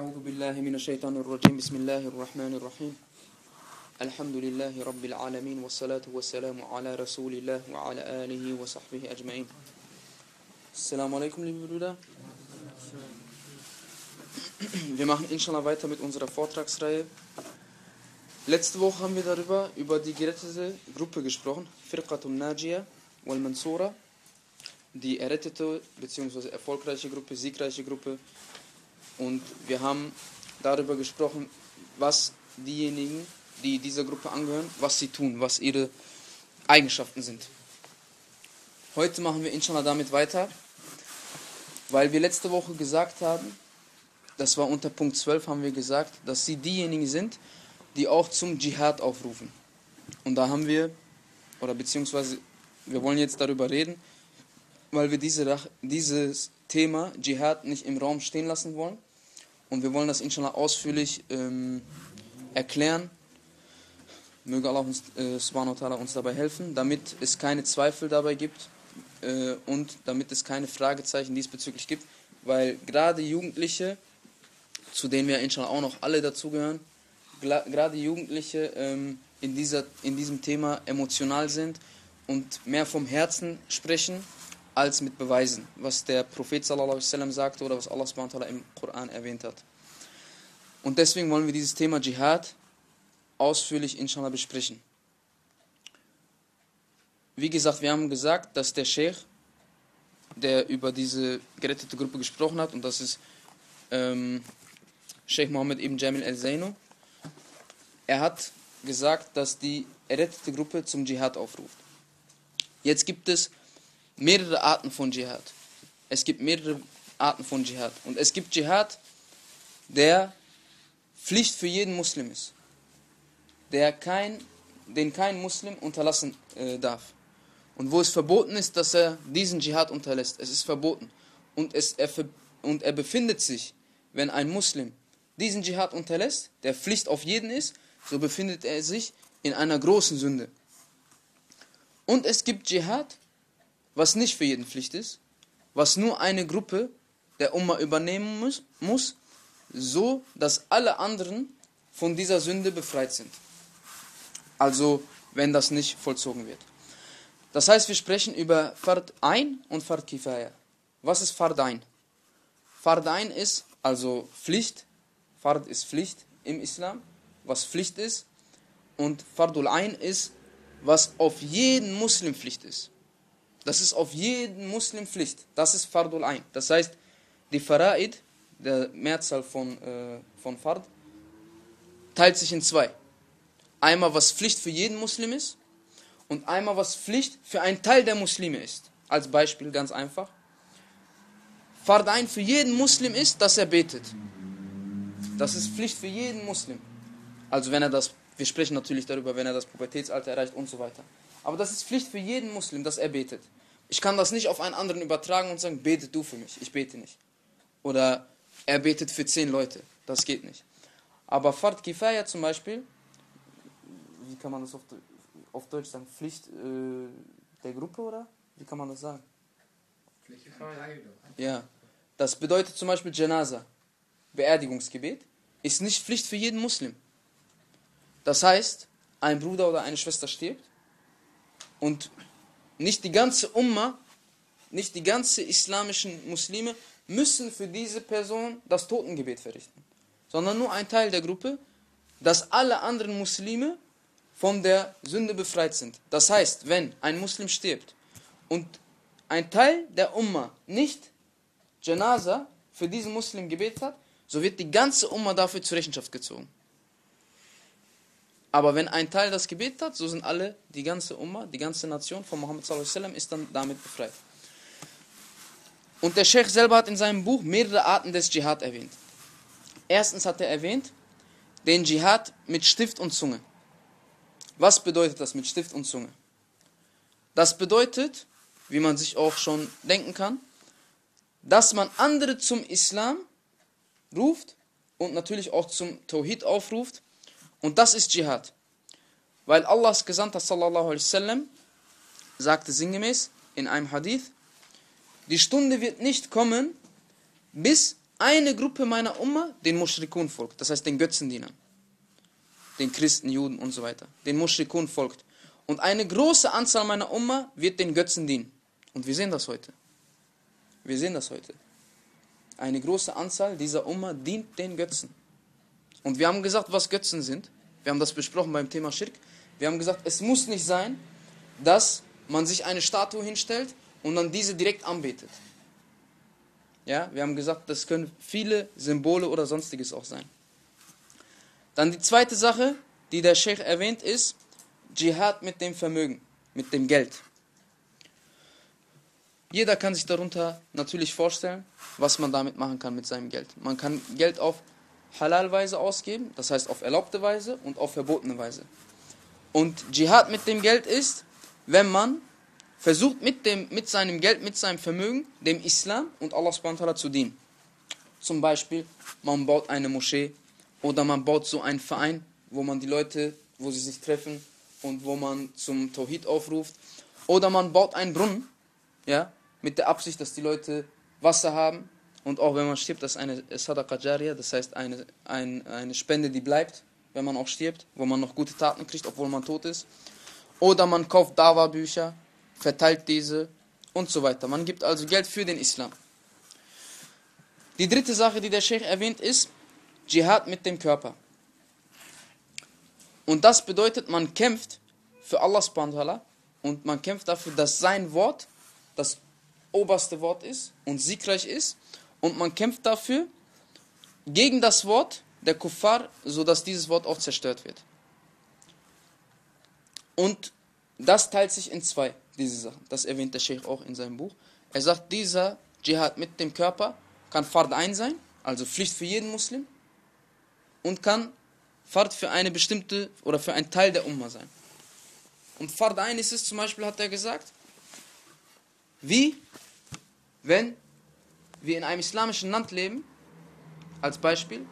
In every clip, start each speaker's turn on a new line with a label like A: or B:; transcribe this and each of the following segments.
A: أعوذ بالله من الشيطان الرجيم بسم الله الرحمن الرحيم الحمد لله رب العالمين والصلاة والسلام على رسول الله وعلى آله وصحبه أجمعين Assalamu alaikum, liebe Brüder. Wir machen inshallah weiter mit unserer Vortragsreihe. Letzte Woche haben wir darüber, über die gerettete Gruppe gesprochen, Firqatum Najia wal Mansura, die errettete bzw. erfolgreiche Gruppe, siegreiche Gruppe. Und wir haben darüber gesprochen, was diejenigen, die dieser Gruppe angehören, was sie tun, was ihre Eigenschaften sind. Heute machen wir inshallah damit weiter, weil wir letzte Woche gesagt haben, das war unter Punkt 12, haben wir gesagt, dass sie diejenigen sind, die auch zum Dschihad aufrufen. Und da haben wir, oder beziehungsweise wir wollen jetzt darüber reden, weil wir diese, dieses Thema Dschihad nicht im Raum stehen lassen wollen. Und wir wollen das inshallah ausführlich ähm, erklären. Möge Allah uns, äh, subhanahu wa ta'ala uns dabei helfen, damit es keine Zweifel dabei gibt äh, und damit es keine Fragezeichen diesbezüglich gibt, weil gerade Jugendliche, zu denen wir inshallah auch noch alle dazugehören, gerade Jugendliche ähm, in, dieser, in diesem Thema emotional sind und mehr vom Herzen sprechen als mit Beweisen, was der Prophet sallallahu alaihi sagte oder was Allah subhanahu wa im Koran erwähnt hat. Und deswegen wollen wir dieses Thema Dschihad ausführlich inshallah besprechen. Wie gesagt, wir haben gesagt, dass der Sheikh, der über diese gerettete Gruppe gesprochen hat, und das ist ähm, Sheikh Mohammed ibn Jamil al-Zaino, er hat gesagt, dass die errettete Gruppe zum Dschihad aufruft. Jetzt gibt es mehrere Arten von Dschihad. Es gibt mehrere Arten von Dschihad. Und es gibt Dschihad, der Pflicht für jeden Muslim ist. Der kein, den kein Muslim unterlassen äh, darf. Und wo es verboten ist, dass er diesen Dschihad unterlässt. Es ist verboten. Und, es, er, und er befindet sich, wenn ein Muslim diesen Dschihad unterlässt, der Pflicht auf jeden ist, so befindet er sich in einer großen Sünde. Und es gibt Dschihad, was nicht für jeden Pflicht ist, was nur eine Gruppe der Umma übernehmen muss, muss, so dass alle anderen von dieser Sünde befreit sind. Also, wenn das nicht vollzogen wird. Das heißt, wir sprechen über Fard ein und Fard Kifaya. Was ist Fard ein? Fard ein ist also Pflicht. Fard ist Pflicht im Islam, was Pflicht ist. Und Fardul ein ist, was auf jeden Muslim Pflicht ist. Das ist auf jeden Muslim Pflicht. Das ist Fardul ein. Das heißt, die Fara'id, der Mehrzahl von, äh, von Fard, teilt sich in zwei. Einmal, was Pflicht für jeden Muslim ist und einmal, was Pflicht für einen Teil der Muslime ist. Als Beispiel ganz einfach. Fard ein für jeden Muslim ist, dass er betet. Das ist Pflicht für jeden Muslim. Also wenn er das, wir sprechen natürlich darüber, wenn er das Pubertätsalter erreicht und so weiter. Aber das ist Pflicht für jeden Muslim, dass er betet. Ich kann das nicht auf einen anderen übertragen und sagen, betet du für mich, ich bete nicht. Oder er betet für zehn Leute, das geht nicht. Aber Fard Kifaya zum Beispiel, wie kann man das auf, auf Deutsch sagen, Pflicht äh, der Gruppe oder? Wie kann man das sagen?
B: Pflicht
A: Ja, das bedeutet zum Beispiel Janaza, Beerdigungsgebet, ist nicht Pflicht für jeden Muslim. Das heißt, ein Bruder oder eine Schwester stirbt und nicht die ganze Umma, nicht die ganze islamischen Muslime müssen für diese Person das Totengebet verrichten, sondern nur ein Teil der Gruppe, dass alle anderen Muslime von der Sünde befreit sind. Das heißt, wenn ein Muslim stirbt und ein Teil der Umma nicht Janaza für diesen Muslim gebetet hat, so wird die ganze Umma dafür zur Rechenschaft gezogen. Aber wenn ein Teil das gebetet hat, so sind alle, die ganze Umma, die ganze Nation von Muhammad sallam ist dann damit befreit. Und der Sheikh selber hat in seinem Buch mehrere Arten des Dschihad erwähnt. Erstens hat er erwähnt, den Dschihad mit Stift und Zunge. Was bedeutet das mit Stift und Zunge? Das bedeutet, wie man sich auch schon denken kann, dass man andere zum Islam ruft und natürlich auch zum Tawhid aufruft. Und das ist Dschihad. Weil Allahs Gesandter sallallahu alaihi wasallam sagte sinngemäß in einem Hadith, die Stunde wird nicht kommen, bis eine Gruppe meiner Umma den Mushrikun folgt, das heißt den Götzendienern, den Christen, Juden und so weiter, den Mushrikun folgt. Und eine große Anzahl meiner Umma wird den Götzen dienen. Und wir sehen das heute. Wir sehen das heute. Eine große Anzahl dieser Umma dient den Götzen. Und wir haben gesagt, was Götzen sind. Wir haben das besprochen beim Thema Schirk. Wir haben gesagt, es muss nicht sein, dass man sich eine Statue hinstellt und dann diese direkt anbetet. Ja, wir haben gesagt, das können viele Symbole oder sonstiges auch sein. Dann die zweite Sache, die der Sheikh erwähnt, ist Dschihad mit dem Vermögen, mit dem Geld. Jeder kann sich darunter natürlich vorstellen, was man damit machen kann mit seinem Geld. Man kann Geld auf Halal-Weise ausgeben, das heißt auf erlaubte Weise und auf verbotene Weise. Und Dschihad mit dem Geld ist, wenn man versucht mit, dem, mit seinem Geld, mit seinem Vermögen, dem Islam und Allah subhanahu zu dienen. Zum Beispiel, man baut eine Moschee oder man baut so einen Verein, wo man die Leute, wo sie sich treffen und wo man zum Tawhid aufruft. Oder man baut einen Brunnen, ja, mit der Absicht, dass die Leute Wasser haben und auch wenn man stirbt, das ist eine Sadaqa Jariyah, das heißt eine, ein, eine Spende, die bleibt, wenn man auch stirbt, wo man noch gute Taten kriegt, obwohl man tot ist. Oder man kauft Dawa-Bücher verteilt diese und so weiter. Man gibt also Geld für den Islam. Die dritte Sache, die der Sheikh erwähnt, ist Dschihad mit dem Körper. Und das bedeutet, man kämpft für Allah subhanahu und man kämpft dafür, dass sein Wort das oberste Wort ist und siegreich ist und man kämpft dafür gegen das Wort der Kuffar, sodass dieses Wort auch zerstört wird. Und das teilt sich in zwei diese Sachen. Das erwähnt der Sheikh auch in seinem Buch. Er sagt, dieser Dschihad mit dem Körper kann Fard ein sein, also Pflicht für jeden Muslim, und kann Fard für eine bestimmte oder für einen Teil der Umma sein. Und Fard ein ist es zum Beispiel, hat er gesagt, wie wenn wir in einem islamischen Land leben, als Beispiel,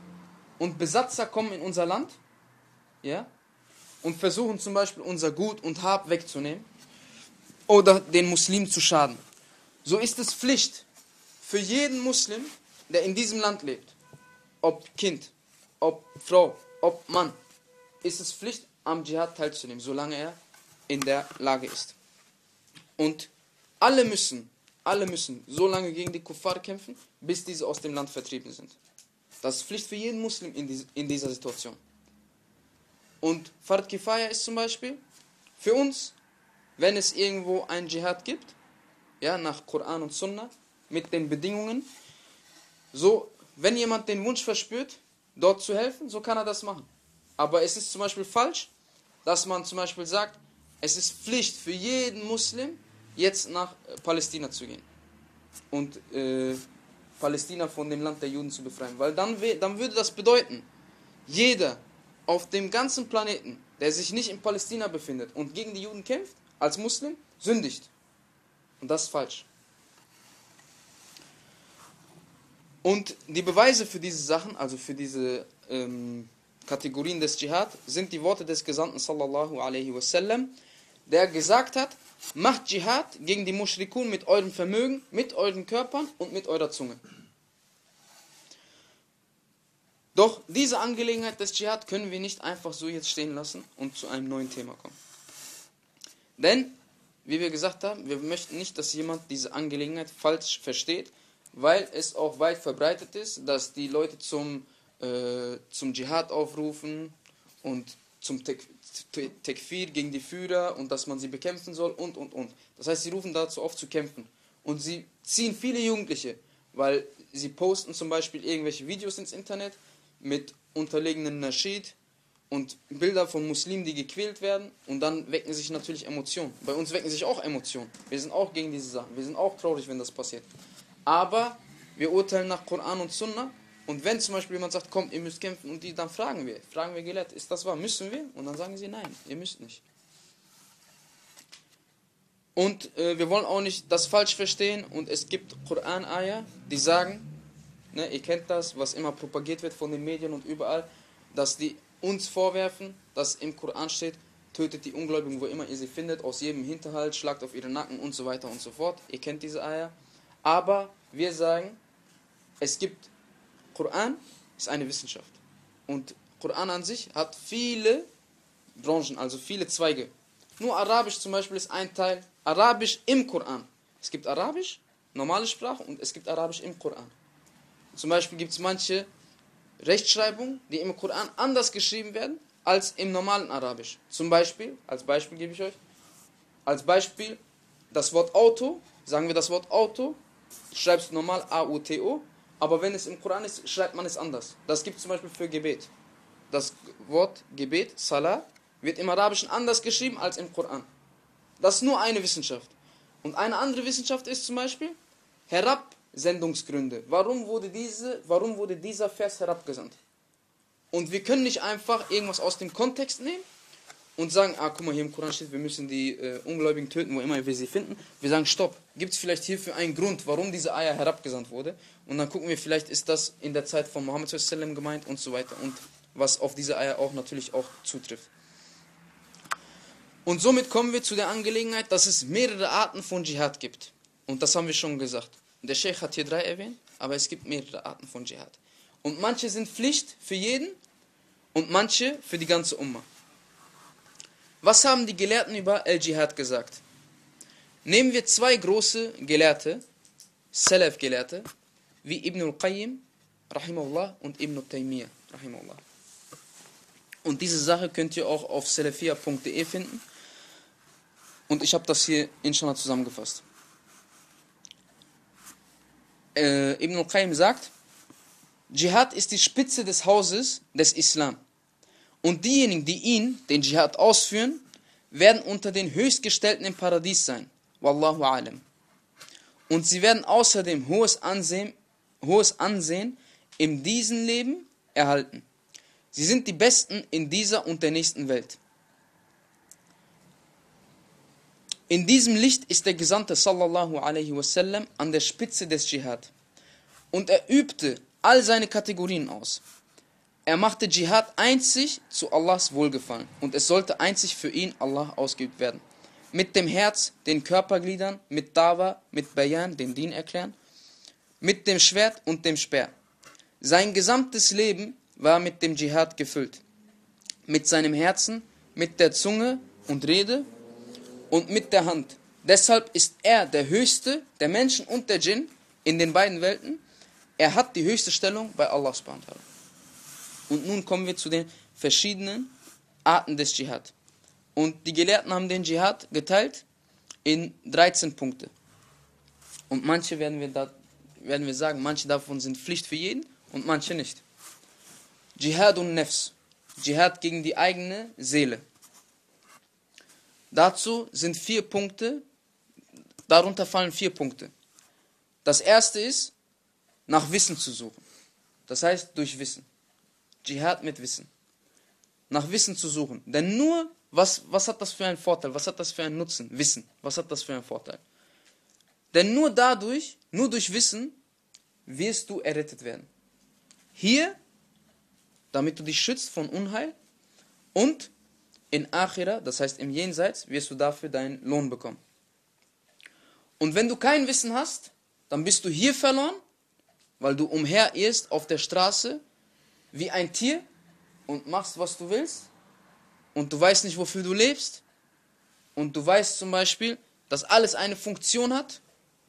A: und Besatzer kommen in unser Land, ja, und versuchen zum Beispiel unser Gut und Hab wegzunehmen, oder den Muslim zu schaden. So ist es Pflicht für jeden Muslim, der in diesem Land lebt, ob Kind, ob Frau, ob Mann, ist es Pflicht, am Dschihad teilzunehmen, solange er in der Lage ist. Und alle müssen, alle müssen so lange gegen die Kuffar kämpfen, bis diese aus dem Land vertrieben sind. Das ist Pflicht für jeden Muslim in, dieser Situation. Und Fard Kifaya ist zum Beispiel für uns wenn es irgendwo ein Dschihad gibt, ja, nach Koran und Sunna, mit den Bedingungen, so, wenn jemand den Wunsch verspürt, dort zu helfen, so kann er das machen. Aber es ist zum Beispiel falsch, dass man zum Beispiel sagt, es ist Pflicht für jeden Muslim, jetzt nach äh, Palästina zu gehen und äh, Palästina von dem Land der Juden zu befreien. Weil dann, dann würde das bedeuten, jeder auf dem ganzen Planeten, der sich nicht in Palästina befindet und gegen die Juden kämpft, als Muslim sündigt. Und das ist falsch. Und die Beweise für diese Sachen, also für diese ähm, Kategorien des Dschihad, sind die Worte des Gesandten sallallahu alaihi wasallam, der gesagt hat, macht Dschihad gegen die Mushrikun mit eurem Vermögen, mit euren Körpern und mit eurer Zunge. Doch diese Angelegenheit des Dschihad können wir nicht einfach so jetzt stehen lassen und zu einem neuen Thema kommen. Denn, wie wir gesagt haben, wir möchten nicht, dass jemand diese Angelegenheit falsch versteht, weil es auch weit verbreitet ist, dass die Leute zum, äh, zum Dschihad aufrufen und zum Tekfir gegen die Führer und dass man sie bekämpfen soll und, und, und. Das heißt, sie rufen dazu auf zu kämpfen. Und sie ziehen viele Jugendliche, weil sie posten zum Beispiel irgendwelche Videos ins Internet mit unterlegenen Naschid und Bilder von Muslimen, die gequält werden und dann wecken sich natürlich Emotionen. Bei uns wecken sich auch Emotionen. Wir sind auch gegen diese Sachen. Wir sind auch traurig, wenn das passiert. Aber wir urteilen nach Koran und Sunna und wenn zum Beispiel jemand sagt, komm, ihr müsst kämpfen und die, dann fragen wir, fragen wir gelehrt, ist das wahr, müssen wir? Und dann sagen sie, nein, ihr müsst nicht. Und äh, wir wollen auch nicht das falsch verstehen und es gibt Koran-Ayah, die sagen, ne, ihr kennt das, was immer propagiert wird von den Medien und überall, dass die uns vorwerfen, dass im Koran steht, tötet die Ungläubigen, wo immer ihr sie findet, aus jedem Hinterhalt, schlagt auf ihre Nacken und so weiter und so fort. Ihr kennt diese Eier. Aber wir sagen, es gibt Koran ist eine Wissenschaft. Und Koran an sich hat viele Branchen, also viele Zweige. Nur Arabisch zum Beispiel ist ein Teil. Arabisch im Koran. Es gibt Arabisch, normale Sprache, und es gibt Arabisch im Koran. Zum Beispiel gibt es manche Rechtschreibungen, die im Koran anders geschrieben werden als im normalen Arabisch. Zum Beispiel, als Beispiel gebe ich euch, als Beispiel das Wort Auto, sagen wir das Wort Auto, schreibst du normal A-U-T-O, aber wenn es im Koran ist, schreibt man es anders. Das gibt es zum Beispiel für Gebet. Das Wort Gebet, Salah, wird im Arabischen anders geschrieben als im Koran. Das ist nur eine Wissenschaft. Und eine andere Wissenschaft ist zum Beispiel Herabsendungsgründe. Warum wurde, diese, warum wurde dieser Vers herabgesandt? Und wir können nicht einfach irgendwas aus dem Kontext nehmen und sagen, ah, guck mal, hier im Koran steht, wir müssen die äh, Ungläubigen töten, wo immer wir sie finden. Wir sagen, stopp, gibt es vielleicht hierfür einen Grund, warum diese Eier herabgesandt wurde? Und dann gucken wir, vielleicht ist das in der Zeit von Mohammed gemeint und so weiter. Und was auf diese Eier auch natürlich auch zutrifft. Und somit kommen wir zu der Angelegenheit, dass es mehrere Arten von Dschihad gibt. Und das haben wir schon gesagt. Der Sheikh hat hier drei erwähnt, aber es gibt mehrere Arten von Dschihad. Und manche sind Pflicht für jeden und manche für die ganze Umma. Was haben die Gelehrten über El-Jihad gesagt? Nehmen wir zwei große Gelehrte, Salaf-Gelehrte, wie Ibn al-Qayyim, rahimahullah, und Ibn al-Taymiyyah, rahimahullah. Und diese Sache könnt ihr auch auf salafia.de finden. Und ich habe das hier inshallah zusammengefasst. Äh, Ibn al-Qayyim sagt, Dschihad ist die Spitze des Hauses des Islam. Und diejenigen, die ihn, den Dschihad, ausführen, werden unter den Höchstgestellten im Paradies sein. Wallahu alam. Und sie werden außerdem hohes Ansehen, hohes Ansehen in diesem Leben erhalten. Sie sind die Besten in dieser und der nächsten Welt. In diesem Licht ist der Gesandte sallallahu alaihi wasallam an der Spitze des Dschihad. Und er übte all seine Kategorien aus. Er machte Dschihad einzig zu Allahs Wohlgefallen und es sollte einzig für ihn Allah ausgeübt werden. Mit dem Herz, den Körpergliedern, mit Dawa, mit Bayan, den Dien erklären, mit dem Schwert und dem Speer. Sein gesamtes Leben war mit dem Dschihad gefüllt. Mit seinem Herzen, mit der Zunge und Rede und mit der Hand. Deshalb ist er der Höchste der Menschen und der Djinn in den beiden Welten er hat die höchste Stellung bei Allah subhanahu Und nun kommen wir zu den verschiedenen Arten des Dschihad. Und die Gelehrten haben den Dschihad geteilt in 13 Punkte. Und manche werden wir, da, werden wir sagen, manche davon sind Pflicht für jeden und manche nicht. Dschihad und Nefs. Dschihad gegen die eigene Seele. Dazu sind vier Punkte, darunter fallen vier Punkte. Das erste ist, nach Wissen zu suchen. Das heißt, durch Wissen. Dschihad mit Wissen. Nach Wissen zu suchen. Denn nur, was, was hat das für einen Vorteil? Was hat das für einen Nutzen? Wissen. Was hat das für einen Vorteil? Denn nur dadurch, nur durch Wissen, wirst du errettet werden. Hier, damit du dich schützt von Unheil und in Achira, das heißt im Jenseits, wirst du dafür deinen Lohn bekommen. Und wenn du kein Wissen hast, dann bist du hier verloren weil du umherirrst auf der Straße wie ein Tier und machst, was du willst und du weißt nicht, wofür du lebst und du weißt zum Beispiel, dass alles eine Funktion hat.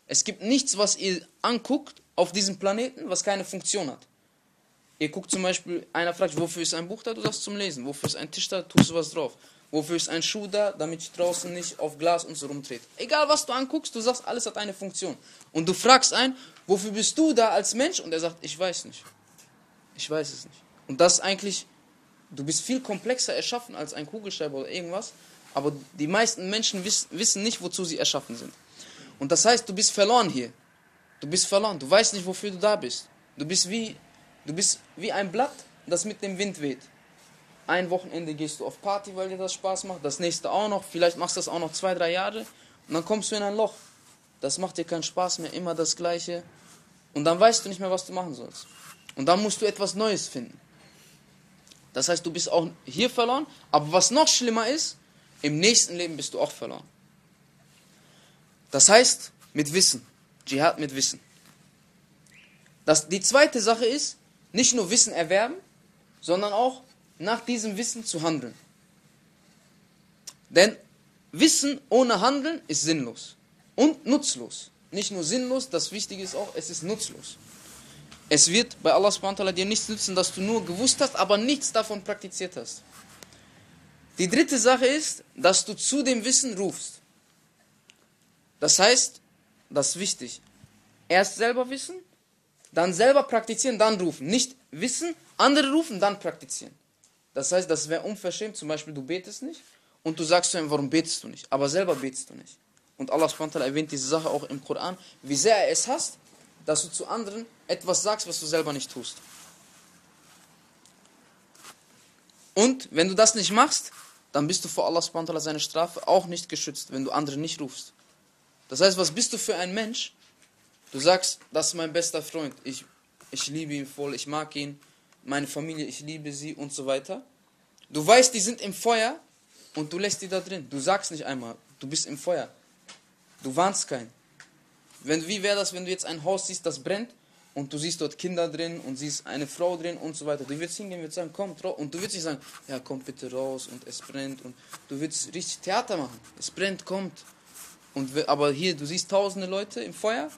A: Es gibt nichts, was ihr anguckt auf diesem Planeten, was keine Funktion hat. Ihr guckt zum Beispiel, einer fragt, wofür ist ein Buch da? Du sagst zum Lesen. Wofür ist ein Tisch da? Tust du was drauf. Wofür ist ein Schuh da? Damit ich draußen nicht auf Glas und so rumtrete. Egal was du anguckst, du sagst, alles hat eine Funktion. Und du fragst einen, wofür bist du da als Mensch? Und er sagt, ich weiß nicht. Ich weiß es nicht. Und das eigentlich, du bist viel komplexer erschaffen als ein Kugelschreiber oder irgendwas. Aber die meisten Menschen wissen nicht, wozu sie erschaffen sind. Und das heißt, du bist verloren hier. Du bist verloren. Du weißt nicht, wofür du da bist. Du bist wie, du bist wie ein Blatt, das mit dem Wind weht. Ein Wochenende gehst du auf Party, weil dir das Spaß macht. Das nächste auch noch. Vielleicht machst du das auch noch zwei, drei Jahre. Und dann kommst du in ein Loch. Das macht dir keinen Spaß mehr. Immer das Gleiche. Und dann weißt du nicht mehr, was du machen sollst. Und dann musst du etwas Neues finden. Das heißt, du bist auch hier verloren. Aber was noch schlimmer ist, im nächsten Leben bist du auch verloren. Das heißt, mit Wissen. Dschihad mit Wissen. Das, die zweite Sache ist, nicht nur Wissen erwerben, sondern auch nach diesem Wissen zu handeln. Denn Wissen ohne Handeln ist sinnlos und nutzlos. Nicht nur sinnlos, das Wichtige ist auch, es ist nutzlos. Es wird bei Allah subhanahu dir nichts nützen, dass du nur gewusst hast, aber nichts davon praktiziert hast. Die dritte Sache ist, dass du zu dem Wissen rufst. Das heißt, das ist wichtig. Erst selber wissen, dann selber praktizieren, dann rufen. Nicht wissen, andere rufen, dann praktizieren. Das heißt, das wäre unverschämt. Zum Beispiel, du betest nicht und du sagst zu ihm, warum betest du nicht? Aber selber betest du nicht. Und Allah erwähnt diese Sache auch im Koran, wie sehr er es hasst, dass du zu anderen etwas sagst, was du selber nicht tust. Und wenn du das nicht machst, dann bist du vor Allah seine Strafe auch nicht geschützt, wenn du andere nicht rufst. Das heißt, was bist du für ein Mensch? Du sagst, das ist mein bester Freund, ich, ich liebe ihn voll, ich mag ihn, meine Familie, ich liebe sie und so weiter. Du weißt, die sind im Feuer und du lässt die da drin. Du sagst nicht einmal, du bist im Feuer. Du warnst keinen. Wenn, wie wäre das, wenn du jetzt ein Haus siehst, das brennt und du siehst dort Kinder drin und siehst eine Frau drin und so weiter. Du würdest hingehen, würdest sagen, komm, und du würdest nicht sagen, ja, komm bitte raus und es brennt und du würdest richtig Theater machen. Es brennt, kommt. Und, aber hier, du siehst tausende Leute im Feuer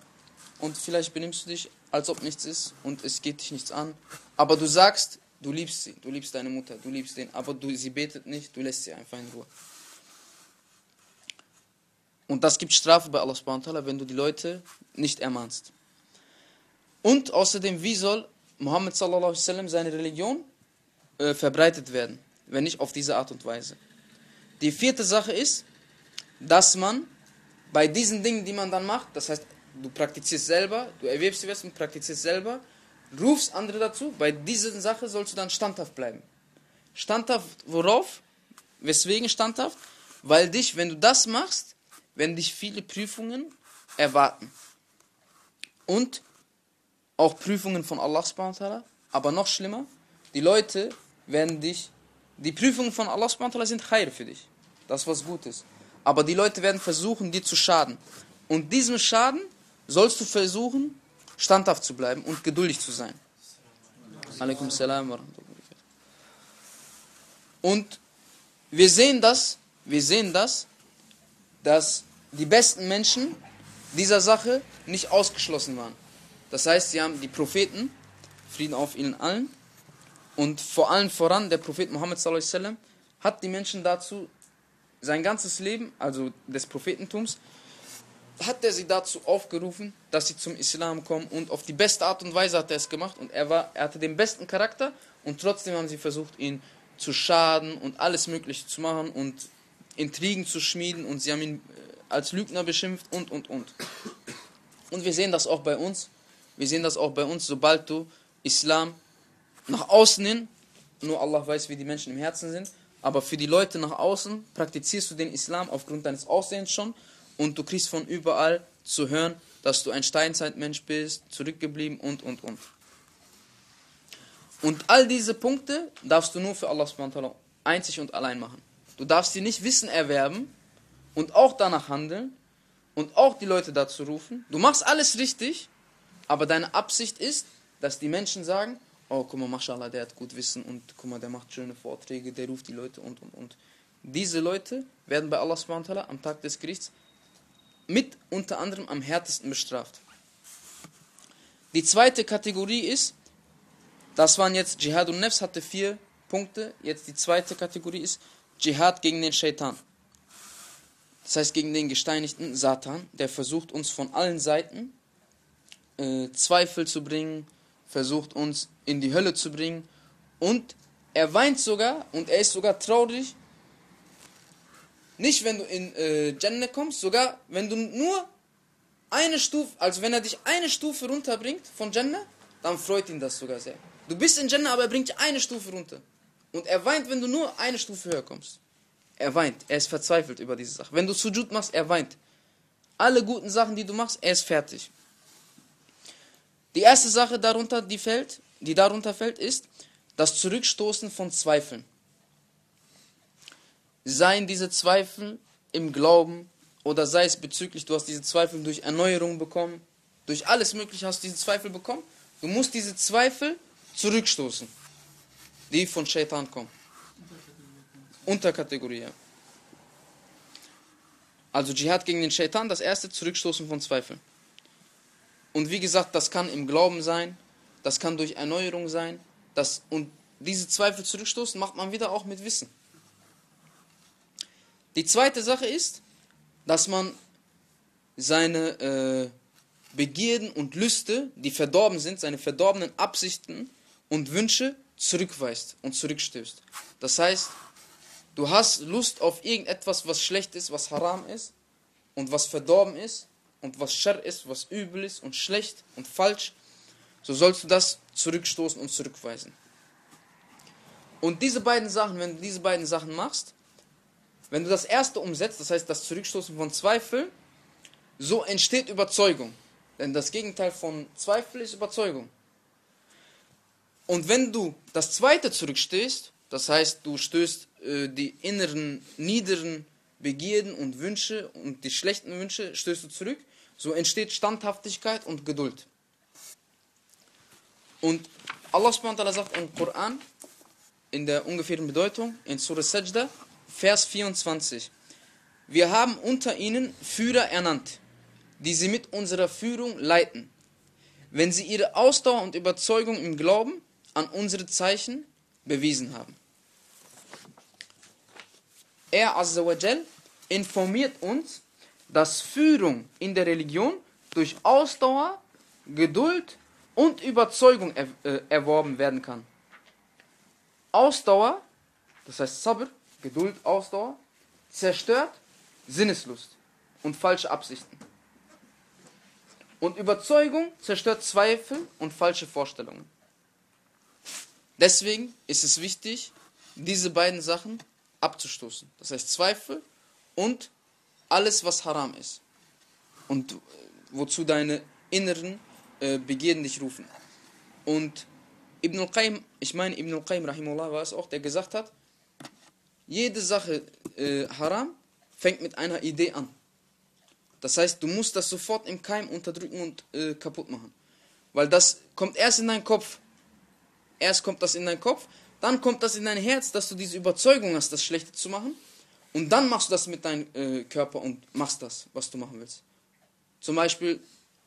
A: und vielleicht benimmst du dich, als ob nichts ist und es geht dich nichts an. Aber du sagst, du liebst sie, du liebst deine Mutter, du liebst den, aber du, sie betet nicht, du lässt sie einfach in Ruhe. Und das gibt Strafe bei Allah subhanahu wenn du die Leute nicht ermahnst. Und außerdem, wie soll Muhammad sallallahu alaihi wasallam seine Religion äh, verbreitet werden, wenn nicht auf diese Art und Weise. Die vierte Sache ist, dass man bei diesen Dingen, die man dann macht, das heißt, du praktizierst selber, du erwirbst die Wissen, praktizierst selber, rufst andere dazu, bei dieser Sache sollst du dann standhaft bleiben. Standhaft worauf? Weswegen standhaft? Weil dich, wenn du das machst, werden dich viele Prüfungen erwarten. Und auch Prüfungen von Allah subhanahu aber noch schlimmer, die Leute werden dich, die Prüfungen von Allah subhanahu sind Khair für dich. Das ist was Gutes. Aber die Leute werden versuchen, dir zu schaden. Und diesem Schaden sollst du versuchen, standhaft zu bleiben und geduldig zu sein. Und wir sehen das, wir sehen das, dass die besten Menschen dieser Sache nicht ausgeschlossen waren. Das heißt, sie haben die Propheten, Frieden auf ihnen allen, und vor allem voran der Prophet Muhammad sallam, hat die Menschen dazu sein ganzes Leben, also des Prophetentums, hat er sie dazu aufgerufen, dass sie zum Islam kommen und auf die beste Art und Weise hat er es gemacht und er, war, er hatte den besten Charakter und trotzdem haben sie versucht, ihn zu schaden und alles Mögliche zu machen und Intrigen zu schmieden und sie haben ihn äh, als Lügner beschimpft und und und. Und wir sehen das auch bei uns. Wir sehen das auch bei uns, sobald du Islam nach außen hin, nur Allah weiß, wie die Menschen im Herzen sind, aber für die Leute nach außen praktizierst du den Islam aufgrund deines Aussehens schon und du kriegst von überall zu hören, dass du ein Steinzeitmensch bist, zurückgeblieben und und und. Und all diese Punkte darfst du nur für Allah einzig und allein machen. Du darfst dir nicht Wissen erwerben und auch danach handeln und auch die Leute dazu rufen. Du machst alles richtig, aber deine Absicht ist, dass die Menschen sagen, oh, guck mal, mashallah, der hat gut Wissen und guck mal, der macht schöne Vorträge, der ruft die Leute und, und, und. Diese Leute werden bei Allah subhanahu am Tag des Gerichts mit unter anderem am härtesten bestraft. Die zweite Kategorie ist, das waren jetzt Jihad und Nefs, hatte vier Punkte. Jetzt die zweite Kategorie ist Jihad gegen den Shaitan. Das heißt gegen den gesteinigten Satan, der versucht uns von allen Seiten äh, Zweifel zu bringen, versucht uns in die Hölle zu bringen und er weint sogar und er ist sogar traurig. Nicht wenn du in äh, Jannah kommst, sogar wenn du nur eine Stufe, also wenn er dich eine Stufe runterbringt von Jannah, dann freut ihn das sogar sehr. Du bist in Jannah, aber er bringt dich eine Stufe runter. Und er weint, wenn du nur eine Stufe höher kommst. Er weint, er ist verzweifelt über diese Sache. Wenn du Sujud machst, er weint. Alle guten Sachen, die du machst, er ist fertig. Die erste Sache darunter, die fällt, die darunter fällt, ist das Zurückstoßen von Zweifeln. Seien diese Zweifel im Glauben oder sei es bezüglich, du hast diese Zweifel durch Erneuerung bekommen, durch alles Mögliche hast du diese Zweifel bekommen. Du musst diese Zweifel zurückstoßen, die von Shaitan kommen. Unterkategorie, ja. Also Dschihad gegen den Shaitan, das erste Zurückstoßen von Zweifeln. Und wie gesagt, das kann im Glauben sein, das kann durch Erneuerung sein, das, und diese Zweifel zurückstoßen macht man wieder auch mit Wissen. Die zweite Sache ist, dass man seine äh, Begierden und Lüste, die verdorben sind, seine verdorbenen Absichten und Wünsche zurückweist und zurückstößt. Das heißt, du hast Lust auf irgendetwas, was schlecht ist, was haram ist und was verdorben ist und was Scher ist, was übel ist und schlecht und falsch, so sollst du das zurückstoßen und zurückweisen. Und diese beiden Sachen, wenn du diese beiden Sachen machst, wenn du das erste umsetzt, das heißt das Zurückstoßen von Zweifel, so entsteht Überzeugung. Denn das Gegenteil von Zweifel ist Überzeugung. Und wenn du das zweite zurückstehst, das heißt, du stößt äh, die inneren, niederen Begierden und Wünsche und die schlechten Wünsche stößt du zurück, so entsteht Standhaftigkeit und Geduld. Und Allah subhanahu sagt im Koran, in der ungefähren Bedeutung, in Surah Sajda, Vers 24. Wir haben unter ihnen Führer ernannt, die sie mit unserer Führung leiten. Wenn sie ihre Ausdauer und Überzeugung im Glauben an unsere Zeichen bewiesen haben. Er Azzawajal informiert uns, dass Führung in der Religion durch Ausdauer, Geduld und Überzeugung er, äh, erworben werden kann. Ausdauer, das heißt Sabr, Geduld, Ausdauer, zerstört Sinneslust und falsche Absichten. Und Überzeugung zerstört Zweifel und falsche Vorstellungen. Deswegen ist es wichtig, diese beiden Sachen abzustoßen. Das heißt Zweifel und alles, was haram ist. Und wozu deine inneren äh, Begierden dich rufen. Und Ibn al-Qayyim, ich meine Ibn al-Qayyim rahimullah war es auch, der gesagt hat, jede Sache äh, haram fängt mit einer Idee an. Das heißt, du musst das sofort im Keim unterdrücken und äh, kaputt machen. Weil das kommt erst in deinen Kopf. Erst kommt das in deinen Kopf, dann kommt das in dein Herz, dass du diese Überzeugung hast, das Schlechte zu machen. Und dann machst du das mit deinem äh, Körper und machst das, was du machen willst. Zum Beispiel,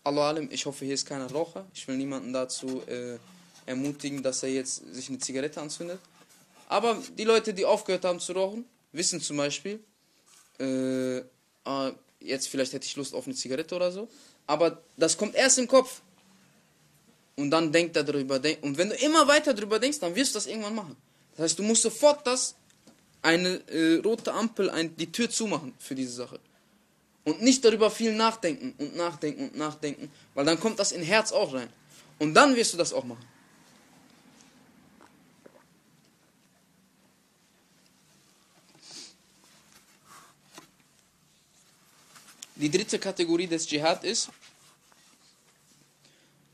A: Allah alim, ich hoffe, hier ist keiner Raucher. Ich will niemanden dazu äh, ermutigen, dass er jetzt sich eine Zigarette anzündet. Aber die Leute, die aufgehört haben zu rauchen, wissen zum Beispiel, äh, ah, jetzt vielleicht hätte ich Lust auf eine Zigarette oder so. Aber das kommt erst im Kopf. Und dann denkt er darüber. Und wenn du immer weiter darüber denkst, dann wirst du das irgendwann machen. Das heißt, du musst sofort das eine äh, rote Ampel, ein, die Tür zumachen für diese Sache. Und nicht darüber viel nachdenken und nachdenken und nachdenken, weil dann kommt das in Herz auch rein. Und dann wirst du das auch machen. Die dritte Kategorie des Dschihad ist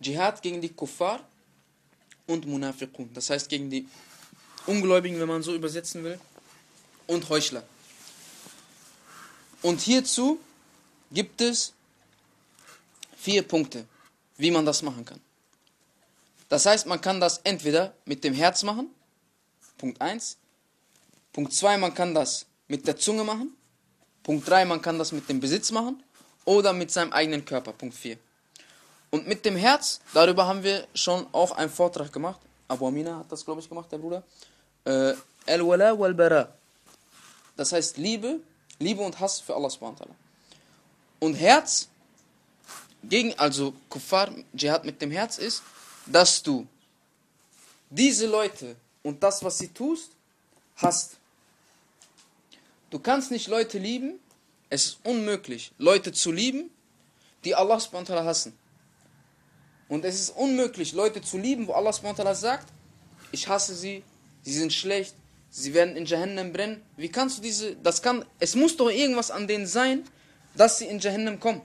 A: Dschihad gegen die Kuffar und Munafiqun. Das heißt gegen die Ungläubigen, wenn man so übersetzen will und Heuchler. Und hierzu gibt es vier Punkte, wie man das machen kann. Das heißt, man kann das entweder mit dem Herz machen, Punkt 1. Punkt 2, man kann das mit der Zunge machen. Punkt 3, man kann das mit dem Besitz machen oder mit seinem eigenen Körper. Punkt 4. Und mit dem Herz, darüber haben wir schon auch einen Vortrag gemacht. Abu Amina hat das, glaube ich, gemacht, der Bruder. Äh, Al-Wala wal-Bara. Das heißt Liebe, Liebe und Hass für Allah subhanahu. Und Herz, gegen, also Kuffar, Dschihad mit dem Herz ist, dass du diese Leute und das, was sie tust, hast. Du kannst nicht Leute lieben, es ist unmöglich, Leute zu lieben, die Allah subhanahu hassen. Und es ist unmöglich, Leute zu lieben, wo Allah ta'ala sagt, ich hasse sie, sie sind schlecht, sie werden in Jahannam brennen. Wie kannst du diese, das kann, es muss doch irgendwas an denen sein, dass sie in Jahannam kommen.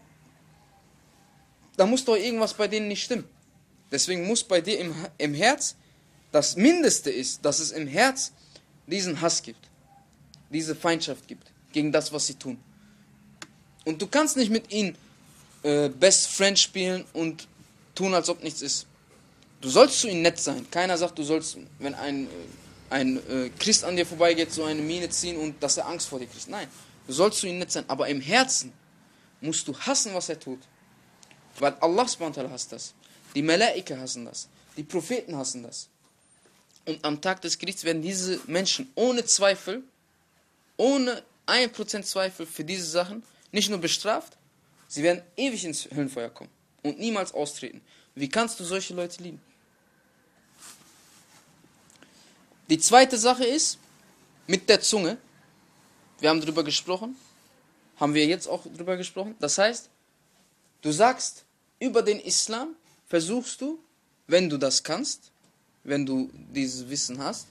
A: Da muss doch irgendwas bei denen nicht stimmen. Deswegen muss bei dir im, im Herz, das Mindeste ist, dass es im Herz diesen Hass gibt. Diese Feindschaft gibt gegen das, was sie tun. Und du kannst nicht mit ihnen äh, Best Friend spielen und tun, als ob nichts ist. Du sollst zu ihnen nett sein. Keiner sagt, du sollst, wenn ein, ein äh, Christ an dir vorbeigeht, so eine Miene ziehen und dass er Angst vor dir kriegt. Nein, du sollst zu ihnen nett sein. Aber im Herzen musst du hassen, was er tut. Weil Allah hasst das. Die Malaika hassen das. Die Propheten hassen das. Und am Tag des Gerichts werden diese Menschen ohne Zweifel, ohne ein Prozent Zweifel für diese Sachen nicht nur bestraft, sie werden ewig ins Höllenfeuer kommen und niemals austreten. Wie kannst du solche Leute lieben? Die zweite Sache ist mit der Zunge. Wir haben darüber gesprochen. Haben wir jetzt auch darüber gesprochen. Das heißt, du sagst über den Islam, versuchst du, wenn du das kannst, wenn du dieses Wissen hast,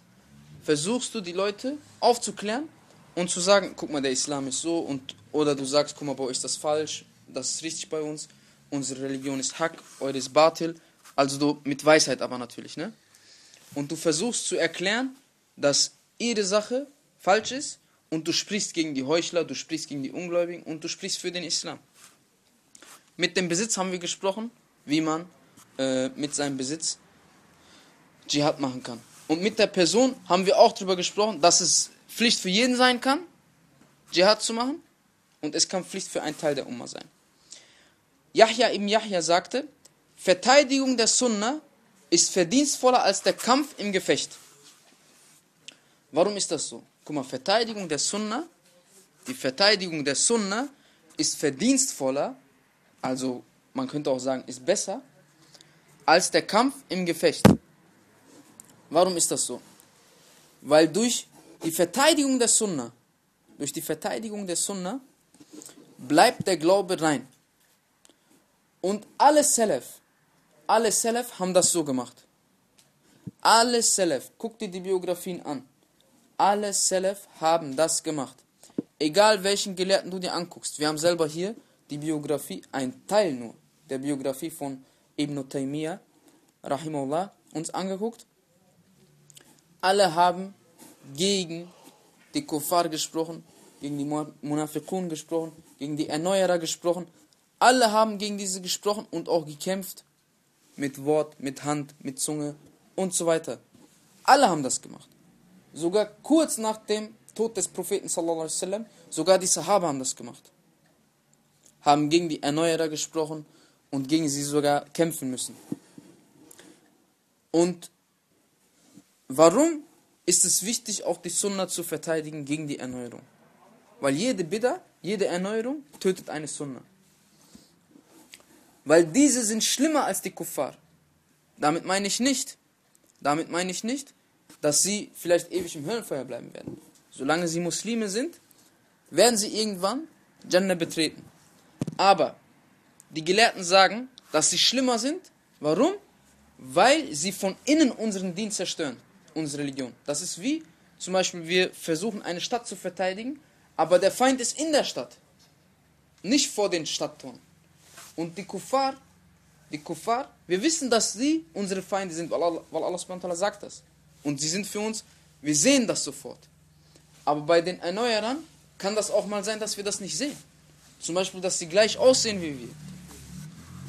A: versuchst du die Leute aufzuklären und zu sagen, guck mal, der Islam ist so und oder du sagst, guck mal, bei euch ist das falsch, das ist richtig bei uns, unsere Religion ist Hack, eure ist Batil, also du mit Weisheit aber natürlich, ne? Und du versuchst zu erklären, dass ihre Sache falsch ist und du sprichst gegen die Heuchler, du sprichst gegen die Ungläubigen und du sprichst für den Islam. Mit dem Besitz haben wir gesprochen, wie man äh, mit seinem Besitz Dschihad machen kann. Und mit der Person haben wir auch darüber gesprochen, dass es Pflicht für jeden sein kann, Dschihad zu machen. Und es kann Pflicht für einen Teil der Umma sein. Yahya ibn Yahya sagte, Verteidigung der Sunna ist verdienstvoller als der Kampf im Gefecht. Warum ist das so? Guck mal, Verteidigung der Sunna, die Verteidigung der Sunna ist verdienstvoller, also man könnte auch sagen, ist besser, als der Kampf im Gefecht. Warum ist das so? Weil durch die Verteidigung der Sunna, durch die Verteidigung der Sunna, bleibt der Glaube rein. Und alle Salaf, alle Salaf haben das so gemacht. Alle Salaf, guck dir die Biografien an. Alle Salaf haben das gemacht. Egal welchen Gelehrten du dir anguckst. Wir haben selber hier die Biografie, ein Teil nur der Biografie von Ibn Taymiyyah, rahimahullah, uns angeguckt alle haben gegen die Kuffar gesprochen, gegen die Munafiqun gesprochen, gegen die Erneuerer gesprochen. Alle haben gegen diese gesprochen und auch gekämpft. Mit Wort, mit Hand, mit Zunge und so weiter. Alle haben das gemacht. Sogar kurz nach dem Tod des Propheten sallallahu alaihi wasallam, sogar die Sahaba haben das gemacht. Haben gegen die Erneuerer gesprochen und gegen sie sogar kämpfen müssen. Und Warum ist es wichtig, auch die Sunna zu verteidigen gegen die Erneuerung? Weil jede Bidda, jede Erneuerung tötet eine Sunna. Weil diese sind schlimmer als die Kuffar. Damit meine ich nicht, damit meine ich nicht, dass sie vielleicht ewig im Höllenfeuer bleiben werden. Solange sie Muslime sind, werden sie irgendwann Jannah betreten. Aber die Gelehrten sagen, dass sie schlimmer sind. Warum? Weil sie von innen unseren Dienst zerstören unsere Religion. Das ist wie, zum Beispiel, wir versuchen eine Stadt zu verteidigen, aber der Feind ist in der Stadt, nicht vor den Stadttoren. Und die Kuffar, die Kuffar, wir wissen, dass sie unsere Feinde sind, weil Allah, weil Allah sagt das. Und sie sind für uns, wir sehen das sofort. Aber bei den Erneuerern kann das auch mal sein, dass wir das nicht sehen. Zum Beispiel, dass sie gleich aussehen wie wir.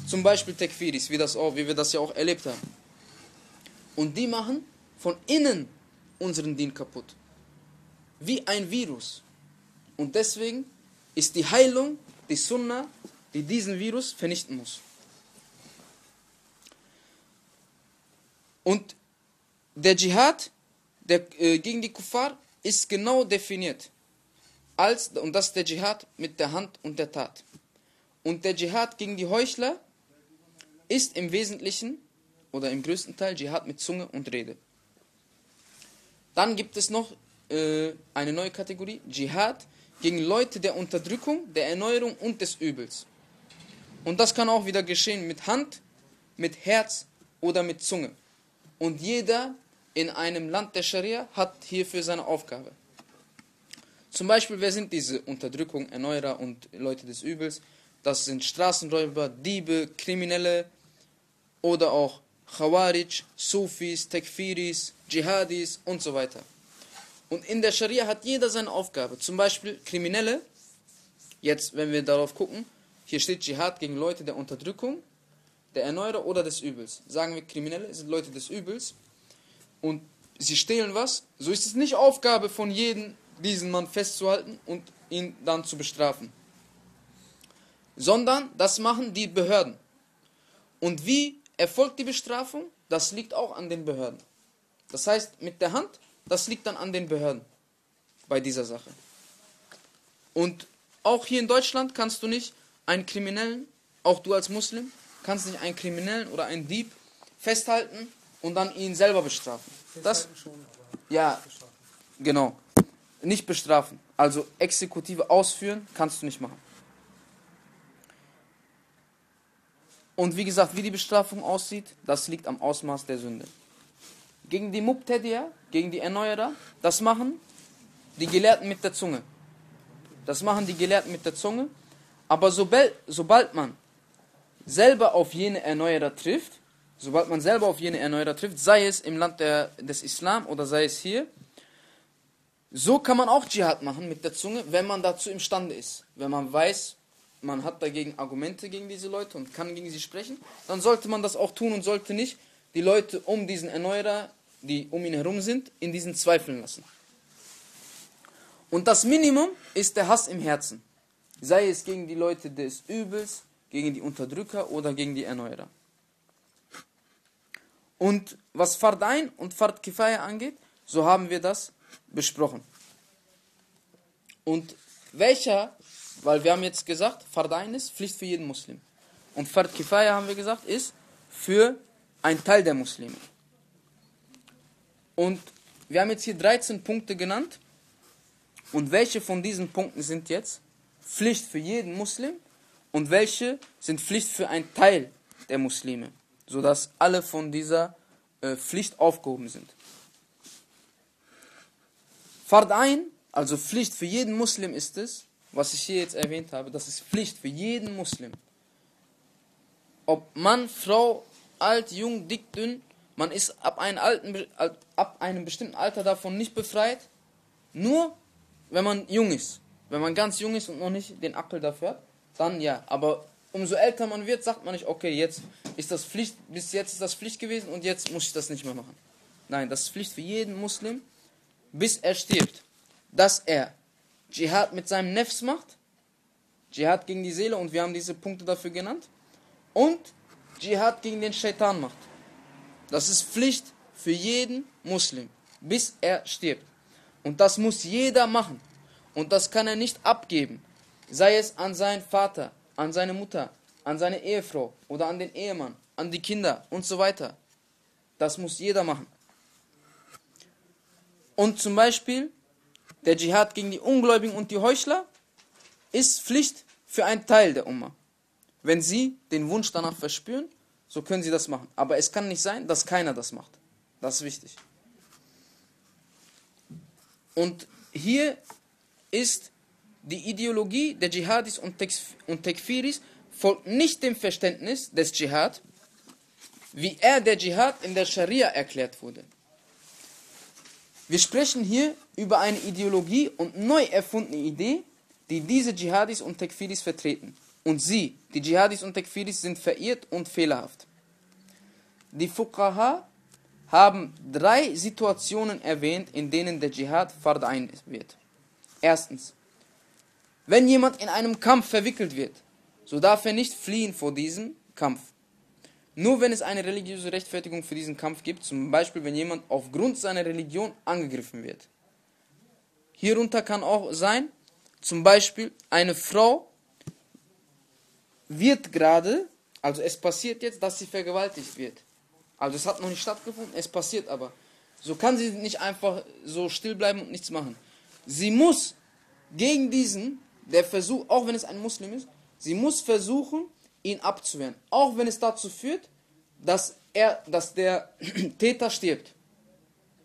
A: Zum Beispiel Tekfiris, wie, das auch, wie wir das ja auch erlebt haben. Und die machen von innen unseren Dien kaputt. Wie ein Virus. Und deswegen ist die Heilung die Sunna, die diesen Virus vernichten muss. Und der Dschihad der, äh, gegen die Kuffar ist genau definiert. Als, und das ist der Dschihad mit der Hand und der Tat. Und der Dschihad gegen die Heuchler ist im Wesentlichen oder im größten Teil Dschihad mit Zunge und Rede. Dann gibt es noch äh, eine neue Kategorie, Dschihad, gegen Leute der Unterdrückung, der Erneuerung und des Übels. Und das kann auch wieder geschehen mit Hand, mit Herz oder mit Zunge. Und jeder in einem Land der Scharia hat hierfür seine Aufgabe. Zum Beispiel, wer sind diese Unterdrückung, Erneuerer und Leute des Übels? Das sind Straßenräuber, Diebe, Kriminelle oder auch Khawarij, Sufis, Tekfiris, Dschihadis und so weiter. Und in der Scharia hat jeder seine Aufgabe. Zum Beispiel Kriminelle, jetzt wenn wir darauf gucken, hier steht Dschihad gegen Leute der Unterdrückung, der Erneuerer oder des Übels. Sagen wir, Kriminelle sind Leute des Übels und sie stehlen was, so ist es nicht Aufgabe von jedem, diesen Mann festzuhalten und ihn dann zu bestrafen. Sondern das machen die Behörden. Und wie erfolgt die Bestrafung? Das liegt auch an den Behörden. Das heißt, mit der Hand, das liegt dann an den Behörden bei dieser Sache. Und auch hier in Deutschland kannst du nicht einen Kriminellen, auch du als Muslim, kannst nicht einen Kriminellen oder einen Dieb festhalten und dann ihn selber bestrafen. Das, ja, genau. Nicht bestrafen. Also Exekutive ausführen kannst du nicht machen. Und wie gesagt, wie die Bestrafung aussieht, das liegt am Ausmaß der Sünde. Gegen die Mubtadiya, gegen die Erneuerer, das machen die Gelehrten mit der Zunge. Das machen die Gelehrten mit der Zunge. Aber sobald, sobald man selber auf jene Erneuerer trifft, sobald man selber auf jene Erneuerer trifft, sei es im Land der, des Islam oder sei es hier, so kann man auch Dschihad machen mit der Zunge, wenn man dazu imstande ist. Wenn man weiß, man hat dagegen Argumente gegen diese Leute und kann gegen sie sprechen, dann sollte man das auch tun und sollte nicht die Leute um diesen Erneuerer, die um ihn herum sind, in diesen zweifeln lassen. Und das Minimum ist der Hass im Herzen. Sei es gegen die Leute des Übels, gegen die Unterdrücker oder gegen die Erneuerer. Und was Fard ein und Fard Kifaya angeht, so haben wir das besprochen. Und welcher, weil wir haben jetzt gesagt, Fard ein ist Pflicht für jeden Muslim. Und Fard Kifaya haben wir gesagt, ist für einen Teil der Muslime. Und wir haben jetzt hier 13 Punkte genannt. Und welche von diesen Punkten sind jetzt Pflicht für jeden Muslim und welche sind Pflicht für einen Teil der Muslime, sodass alle von dieser äh, Pflicht aufgehoben sind. Fard ein, also Pflicht für jeden Muslim ist es, was ich hier jetzt erwähnt habe, das ist Pflicht für jeden Muslim. Ob Mann, Frau, alt, jung, dick, dünn, man ist ab einem, alten, ab einem bestimmten Alter davon nicht befreit, nur wenn man jung ist. Wenn man ganz jung ist und noch nicht den Ackel dafür hat, dann ja. Aber umso älter man wird, sagt man nicht, okay, jetzt ist das Pflicht, bis jetzt ist das Pflicht gewesen und jetzt muss ich das nicht mehr machen. Nein, das ist Pflicht für jeden Muslim, bis er stirbt, dass er Dschihad mit seinem Nefs macht, Dschihad gegen die Seele und wir haben diese Punkte dafür genannt, und Dschihad gegen den Shaitan macht. Das ist Pflicht für jeden Muslim, bis er stirbt. Und das muss jeder machen. Und das kann er nicht abgeben. Sei es an seinen Vater, an seine Mutter, an seine Ehefrau oder an den Ehemann, an die Kinder und so weiter. Das muss jeder machen. Und zum Beispiel der Dschihad gegen die Ungläubigen und die Heuchler ist Pflicht für einen Teil der Umma. Wenn sie den Wunsch danach verspüren, so können sie das machen. Aber es kann nicht sein, dass keiner das macht. Das ist wichtig. Und hier ist die Ideologie der Dschihadis und, und Tekfiris folgt nicht dem Verständnis des Dschihad, wie er der Dschihad in der Scharia erklärt wurde. Wir sprechen hier über eine Ideologie und neu erfundene Idee, die diese Dschihadis und Tekfiris vertreten. Und sie, die Dschihadis und Tekfiris, sind verirrt und fehlerhaft. Die Fuqaha haben drei Situationen erwähnt, in denen der Dschihad Fard wird. Erstens, wenn jemand in einem Kampf verwickelt wird, so darf er nicht fliehen vor diesem Kampf. Nur wenn es eine religiöse Rechtfertigung für diesen Kampf gibt, zum Beispiel wenn jemand aufgrund seiner Religion angegriffen wird. Hierunter kann auch sein, zum Beispiel eine Frau wird gerade, also es passiert jetzt, dass sie vergewaltigt wird. Also es hat noch nicht stattgefunden, es passiert aber. So kann sie nicht einfach so still bleiben und nichts machen. Sie muss gegen diesen, der Versuch, auch wenn es ein Muslim ist, sie muss versuchen, ihn abzuwehren. Auch wenn es dazu führt, dass er, dass der Täter stirbt.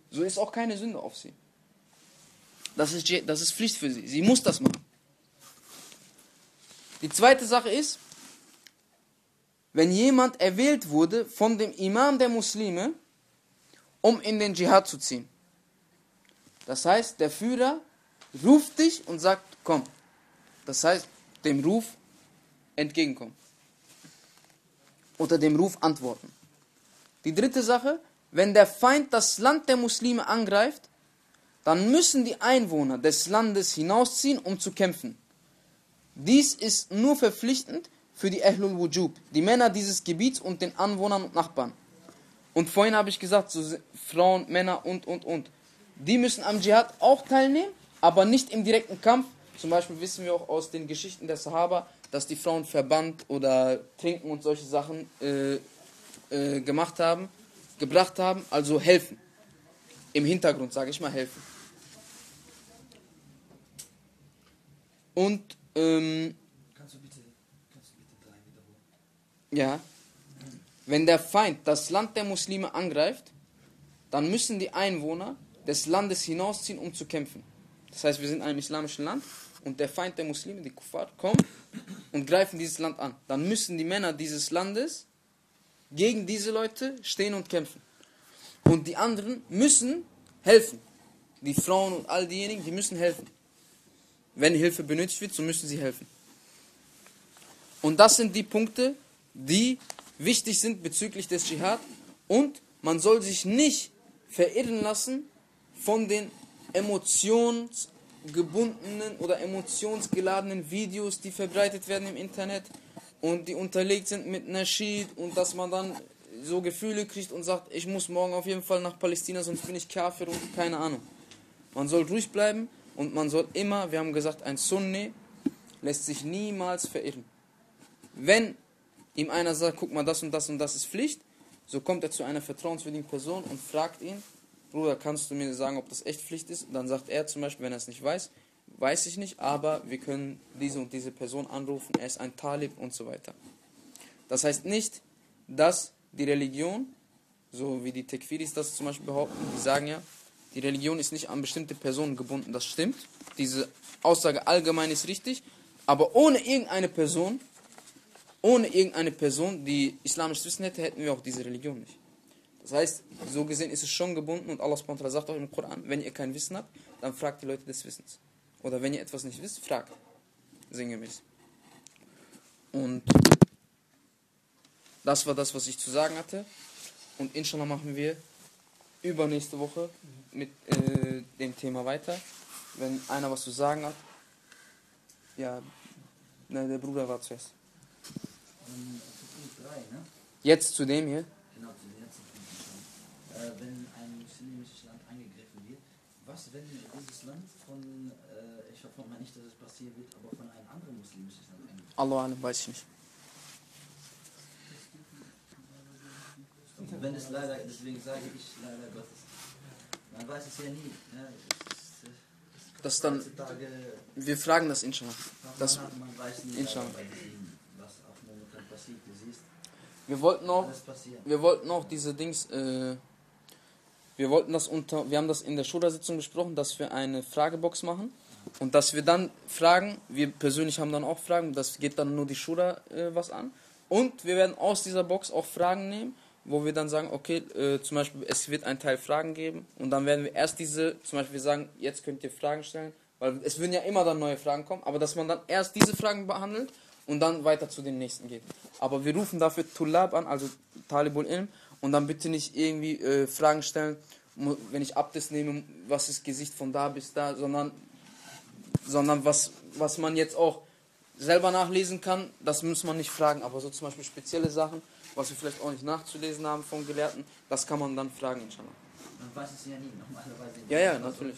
A: So ist auch keine Sünde auf sie. Das ist, das ist Pflicht für sie. Sie muss das machen. Die zweite Sache ist, wenn jemand erwählt wurde von dem Imam der Muslime, um in den Dschihad zu ziehen. Das heißt, der Führer ruft dich und sagt, komm. Das heißt, dem Ruf entgegenkommen. unter dem Ruf antworten. Die dritte Sache, wenn der Feind das Land der Muslime angreift, dann müssen die Einwohner des Landes hinausziehen, um zu kämpfen. Dies ist nur verpflichtend für die Ahlul Wujub, die Männer dieses Gebiets und den Anwohnern und Nachbarn. Und vorhin habe ich gesagt, so Frauen, Männer und, und, und. Die müssen am Dschihad auch teilnehmen, aber nicht im direkten Kampf. Zum Beispiel wissen wir auch aus den Geschichten der Sahaba, dass die Frauen verbannt oder trinken und solche Sachen äh, äh, gemacht haben, gebracht haben, also helfen. Im Hintergrund, sage ich mal, helfen. Und, ähm,
B: Kannst du bitte, kannst du bitte drei wiederholen?
A: ja, wenn der Feind das Land der Muslime angreift, dann müssen die Einwohner des Landes hinausziehen, um zu kämpfen. Das heißt, wir sind in einem islamischen Land und der Feind der Muslime, die Kuffar, kommen und greifen dieses Land an. Dann müssen die Männer dieses Landes gegen diese Leute stehen und kämpfen. Und die anderen müssen helfen. Die Frauen und all diejenigen, die müssen helfen. Wenn Hilfe benötigt wird, so müssen sie helfen. Und das sind die Punkte, die wichtig sind bezüglich des Dschihad. Und man soll sich nicht verirren lassen von den emotionsgebundenen oder emotionsgeladenen Videos, die verbreitet werden im Internet und die unterlegt sind mit Nasheed und dass man dann so Gefühle kriegt und sagt, ich muss morgen auf jeden Fall nach Palästina, sonst bin ich Kafir und keine Ahnung. Man soll ruhig bleiben und man soll immer, wir haben gesagt, ein Sunni lässt sich niemals verirren. Wenn ihm einer sagt, guck mal, das und das und das ist Pflicht, so kommt er zu einer vertrauenswürdigen Person und fragt ihn, Bruder, kannst du mir sagen, ob das echt Pflicht ist? Dann sagt er zum Beispiel, wenn er es nicht weiß, weiß ich nicht, aber wir können diese und diese Person anrufen, er ist ein Talib und so weiter. Das heißt nicht, dass die Religion, so wie die Tekfiris das zum Beispiel behaupten, die sagen ja, die Religion ist nicht an bestimmte Personen gebunden, das stimmt. Diese Aussage allgemein ist richtig, aber ohne irgendeine Person, ohne irgendeine Person, die islamisches Wissen hätte, hätten wir auch diese Religion nicht. Das heißt, so gesehen ist es schon gebunden und Allah SWT sagt auch im Koran, wenn ihr kein Wissen habt, dann fragt die Leute des Wissens. Oder wenn ihr etwas nicht wisst, fragt. Sinngemäß. Und das war das, was ich zu sagen hatte. Und inshallah machen wir übernächste Woche mit äh, dem Thema weiter. Wenn einer was zu sagen hat. Ja, ne, der Bruder war zuerst.
B: 3, ne?
A: Jetzt zu dem hier.
B: Genau, zu den letzten Punkten schon. Äh, wenn ein muslimisches Land angegriffen wird, was, wenn dieses Land von, äh, ich hoffe mal nicht, dass es passieren wird, aber von einem anderen muslimischen Land angegriffen wird?
A: Allah weiß ich nicht.
B: Und wenn es leider, deswegen sage ich leider Gottes, man weiß es ja nie. Ne? Es äh,
A: Das dann, wir fragen das inshallah. Das,
B: man, man weiß nie,
A: Inshallah.
B: was auch momentan passiert. Du siehst,
A: wir wollten
B: passiert.
A: wir wollten auch diese Dings, äh, wir wollten das unter, wir haben das in der Schultersitzung besprochen, dass wir eine Fragebox machen. Und dass wir dann fragen, wir persönlich haben dann auch Fragen, das geht dann nur die Schura äh, was an. Und wir werden aus dieser Box auch Fragen nehmen, wo wir dann sagen, okay, äh, zum Beispiel es wird ein Teil Fragen geben. Und dann werden wir erst diese, zum Beispiel wir sagen, jetzt könnt ihr Fragen stellen, weil es würden ja immer dann neue Fragen kommen, aber dass man dann erst diese Fragen behandelt und dann weiter zu den nächsten geht. Aber wir rufen dafür Tulab an, also Talibul Ilm, und dann bitte nicht irgendwie äh, Fragen stellen, wenn ich Abdes nehme, was ist Gesicht von da bis da, sondern, sondern was, was man jetzt auch selber nachlesen kann, das muss man nicht fragen. Aber so zum Beispiel spezielle Sachen, was wir vielleicht auch nicht nachzulesen haben von Gelehrten, das kann man dann fragen, inshallah.
B: Man weiß es ja nie, normalerweise.
A: Ja, ja, natürlich.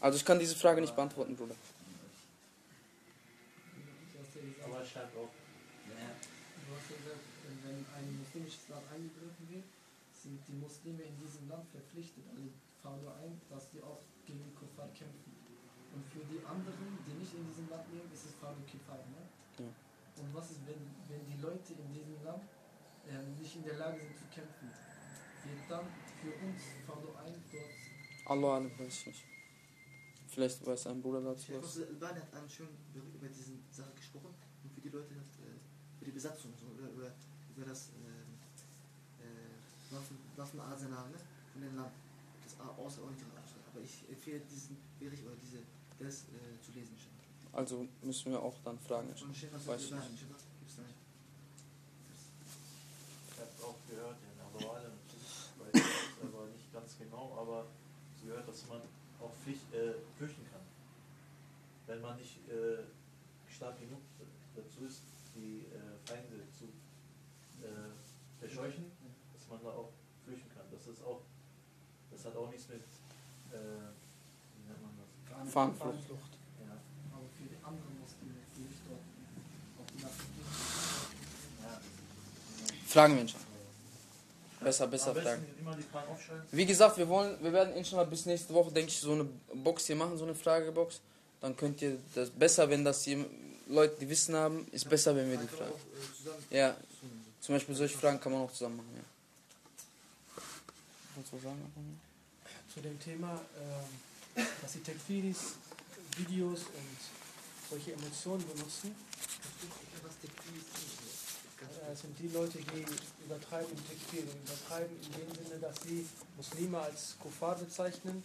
A: Also ich kann diese Frage nicht beantworten, Bruder.
C: Aber schreibt auch.
B: Ja,
D: Du hast ja gesagt, wenn ein muslimisches Land angegriffen wird, sind die Muslime in diesem Land verpflichtet, also Farbe ein, dass sie auch gegen die Kuffar kämpfen. Und für die anderen, die nicht in diesem Land leben, ist es Farbe Kifai. Ne?
A: Ja.
D: Und was ist, wenn, wenn die Leute in diesem Land äh, nicht in der Lage sind zu kämpfen? Wird dann für uns Farbe ein dort
A: Allah weiß ich nicht. Vielleicht weiß ein Bruder dazu was.
B: Albani hat einen schön über, über diese Sache gesprochen und für die Leute, äh, für die Besatzung, so, über, über, über das äh, äh, Waffen, Waffenarsenal ne, von dem Land. Das ist außerordentlich Aber ich empfehle diesen Bericht oder diese, das äh, zu lesen.
A: Also müssen wir auch dann fragen.
B: Und
A: Schäfer, weißt
B: du nicht. Gibt's da nicht.
E: Ich habe auch gehört, in Awalen, ich aber nicht ganz genau, aber ich gehört, dass man auch Pflicht, äh, flüchten kann. Wenn man nicht äh, stark genug dazu ist, die verscheuchen, dass man da auch flüchten kann. Das ist auch, das hat auch nichts mit, äh, wie nennt man das?
A: Fahnenflucht.
E: Ja,
D: Aber für die anderen Muslime, die nicht dort auf die Nacht
E: ja.
A: Fragen wir ihn schon. Besser, besser fragen. Wie gesagt, wir wollen, wir werden inshallah bis nächste Woche, denke ich, so eine Box hier machen, so eine Fragebox. Dann könnt ihr das besser, wenn das hier Leute, die Wissen haben, ist besser, wenn wir die fragen.
B: äh,
A: Ja. Zum Beispiel solche Fragen kann man auch zusammen machen, ja. Kannst du sagen?
F: zu dem Thema, ähm, dass die Tekfiris Videos und solche Emotionen benutzen.
B: Ganz
F: Äh, sind die Leute, die übertreiben im Tekfir, übertreiben in dem Sinne, dass sie Muslime als Kuffar bezeichnen,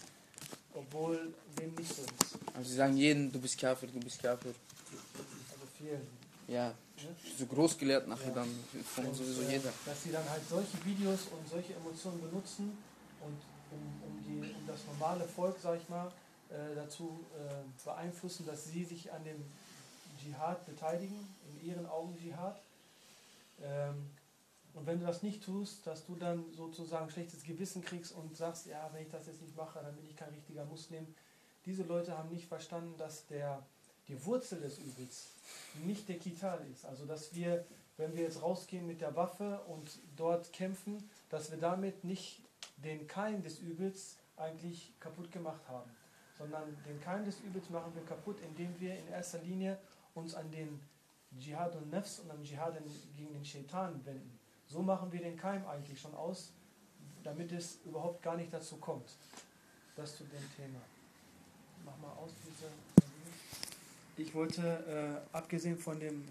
F: obwohl dem nicht so ist.
A: Also sie sagen jeden, du bist Kafir, du bist Kafir.
F: Also vielen.
A: Ja, so groß gelehrt nachher
F: Ja.
A: dann von
F: Und,
A: sowieso
F: äh,
A: jeder.
F: Dass sie dann halt solche Videos und solche Emotionen benutzen und um, um, die, um das normale Volk, sag ich mal, äh, dazu äh, beeinflussen, dass sie sich an dem Dschihad beteiligen, in ihren Augen Dschihad. Ähm, und wenn du das nicht tust, dass du dann sozusagen schlechtes Gewissen kriegst und sagst, ja, wenn ich das jetzt nicht mache, dann bin ich kein richtiger Muslim. Diese Leute haben nicht verstanden, dass der, die Wurzel des Übels nicht der Kital ist. Also dass wir, wenn wir jetzt rausgehen mit der Waffe und dort kämpfen, dass wir damit nicht den Keim des Übels eigentlich kaputt gemacht haben, sondern den Keim des Übels machen wir kaputt, indem wir in erster Linie uns an den Dschihad und Nefs und am Dschihad gegen den Shaitan wenden. So machen wir den Keim eigentlich schon aus, damit es überhaupt gar nicht dazu kommt. Das zu dem Thema. Mach mal aus diese. Ich wollte, äh, abgesehen von dem